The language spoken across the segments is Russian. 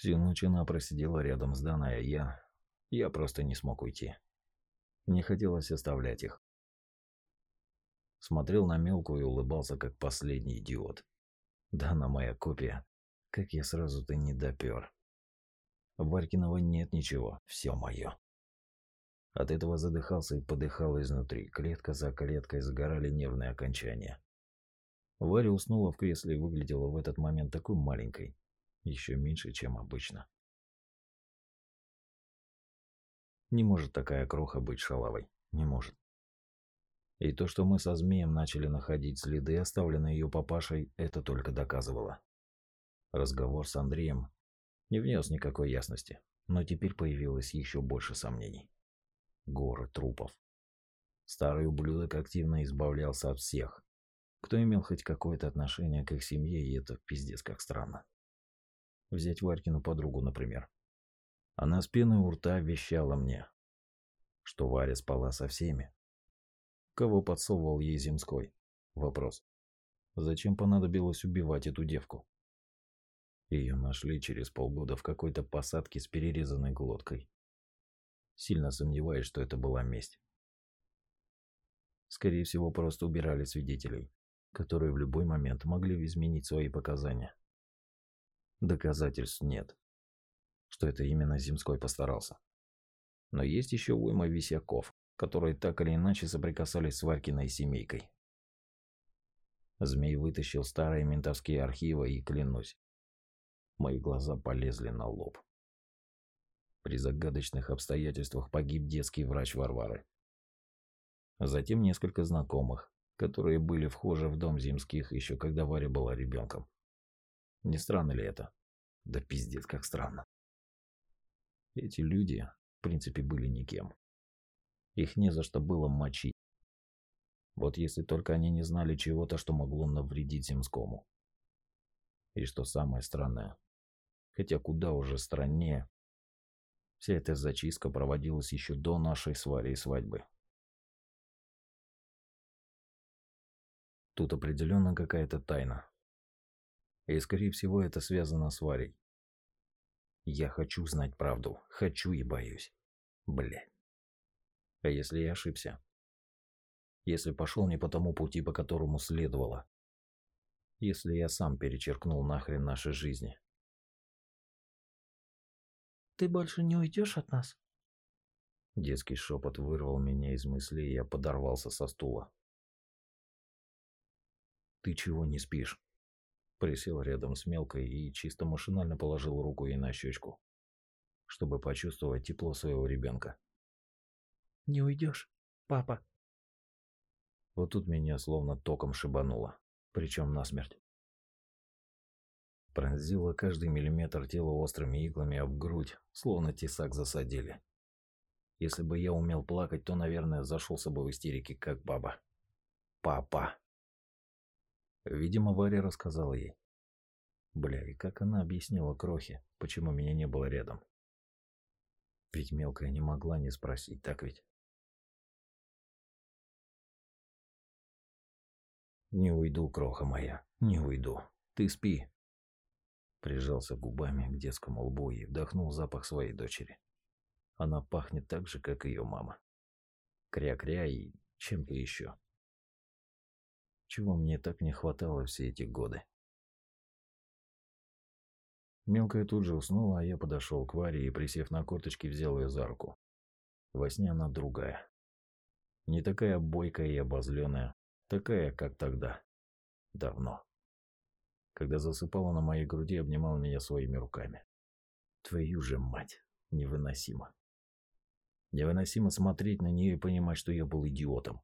Всю ночь она просидела рядом с Даной, а я... Я просто не смог уйти. Не хотелось оставлять их. Смотрел на мелкую и улыбался, как последний идиот. Дана моя копия. Как я сразу-то не допер. Варькиного нет ничего, все мое. От этого задыхался и подыхал изнутри. Клетка за клеткой загорали нервные окончания. Варя уснула в кресле и выглядела в этот момент такой маленькой. Еще меньше, чем обычно. Не может такая кроха быть шалавой. Не может. И то, что мы со змеем начали находить следы, оставленные ее папашей, это только доказывало. Разговор с Андреем не внес никакой ясности, но теперь появилось еще больше сомнений горы трупов. Старый ублюдок активно избавлялся от всех, кто имел хоть какое-то отношение к их семье, и это пиздец как странно. Взять Варькину подругу, например. Она с у рта вещала мне, что Варя спала со всеми. Кого подсовывал ей Земской? Вопрос. Зачем понадобилось убивать эту девку? Ее нашли через полгода в какой-то посадке с перерезанной глоткой сильно сомневаюсь, что это была месть. Скорее всего, просто убирали свидетелей, которые в любой момент могли изменить свои показания. Доказательств нет, что это именно Земской постарался. Но есть еще уйма висяков, которые так или иначе соприкасались с Варькиной семейкой. Змей вытащил старые ментовские архивы и, клянусь, мои глаза полезли на лоб. При загадочных обстоятельствах погиб детский врач Варвары. Затем несколько знакомых, которые были вхожи в дом Зимских еще когда Варя была ребенком. Не странно ли это? Да пиздец, как странно. Эти люди, в принципе, были никем. Их не за что было мочить. Вот если только они не знали чего-то, что могло навредить Земскому. И что самое странное, хотя куда уже страннее, Вся эта зачистка проводилась еще до нашей с Варей свадьбы. Тут определенно какая-то тайна. И, скорее всего, это связано с Варей. Я хочу знать правду. Хочу и боюсь. Блядь. А если я ошибся? Если пошел не по тому пути, по которому следовало? Если я сам перечеркнул нахрен наши жизни? Ты больше не уйдешь от нас? Детский шепот вырвал меня из мыслей, и я подорвался со стула. «Ты чего не спишь?» Присел рядом с мелкой и чисто машинально положил руку ей на щечку, чтобы почувствовать тепло своего ребенка. «Не уйдешь, папа?» Вот тут меня словно током шибануло, причем насмерть пронзила каждый миллиметр тела острыми иглами об грудь, словно тесак засадили. Если бы я умел плакать, то, наверное, зашелся бы в истерике, как баба. Папа. Видимо, Варя рассказала ей. Бля, и как она объяснила Крохе, почему меня не было рядом? Ведь мелкая не могла не спросить, так ведь? Не уйду, Кроха моя, не уйду. Ты спи, Прижался губами к детскому лбу и вдохнул запах своей дочери. Она пахнет так же, как ее мама. Кря-кря и чем-то еще. Чего мне так не хватало все эти годы. Мелкая тут же уснула, а я подошел к Варе и, присев на корточки, взял ее за руку. Во сне она другая. Не такая бойкая и обозленная, такая, как тогда. Давно когда засыпала на моей груди и обнимала меня своими руками. Твою же мать, невыносимо. Невыносимо смотреть на нее и понимать, что я был идиотом.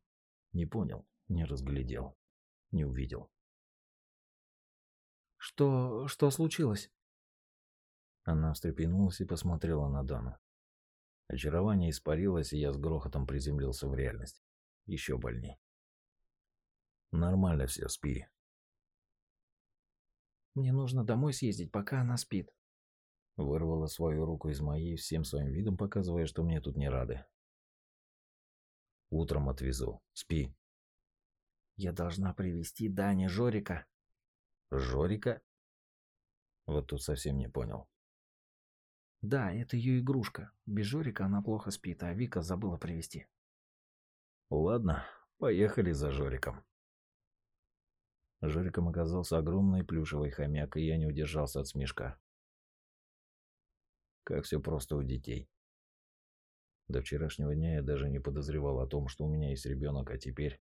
Не понял, не разглядел, не увидел. «Что... что случилось?» Она встрепенулась и посмотрела на Дану. Очарование испарилось, и я с грохотом приземлился в реальность. Еще больней. «Нормально все, спи. Мне нужно домой съездить, пока она спит. Вырвала свою руку из моей, всем своим видом показывая, что мне тут не рады. Утром отвезу. Спи. Я должна привести Дане Жорика. Жорика? Вот тут совсем не понял. Да, это ее игрушка. Без Жорика она плохо спит, а Вика забыла привезти. Ладно, поехали за Жориком. Жориком оказался огромный плюшевый хомяк, и я не удержался от смешка. Как все просто у детей. До вчерашнего дня я даже не подозревал о том, что у меня есть ребенок, а теперь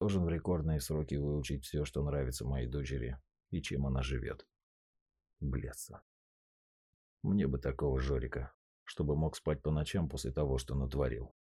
должен в рекордные сроки выучить все, что нравится моей дочери и чем она живет. Блядство. Мне бы такого Жорика, чтобы мог спать по ночам после того, что натворил.